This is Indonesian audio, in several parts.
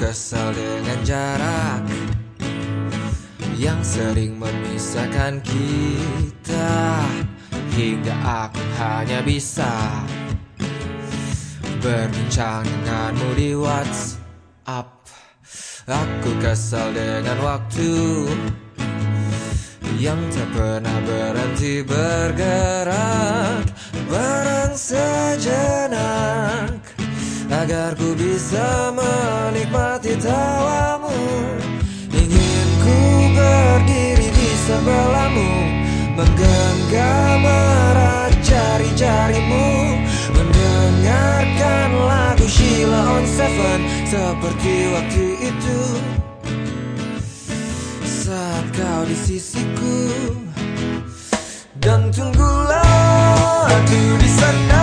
kesal dengan jarak Yang sering memisahkan kita. Hingga aku hanya bisa Berbincang denganmu di WhatsApp. Aku kesal dengan waktu Yang tak pernah berhenti bergerak. Barang sejenak Agar ku bisa menikmati tawamu. Ingin ku berdiri di sebelahmu Menggenggam erat jari-jarimu. Mendengarkan lagu Sheila on Seven. Seperti waktu itu. Saat kau di sisiku. Dan tunggulah aku di sana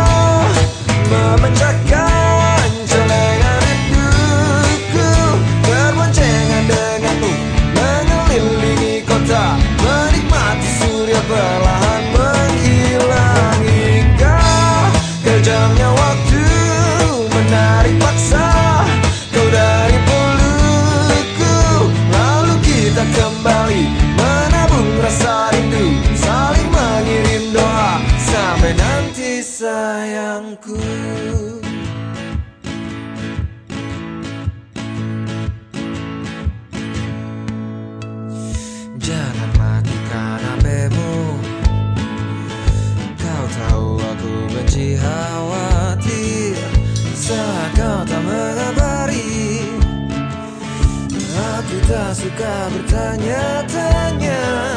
sayangku Jangan matikan HPmu Kau tahu aku benci khawatir. Saat kau tak mengabari Aku tak suka bertanya-tanya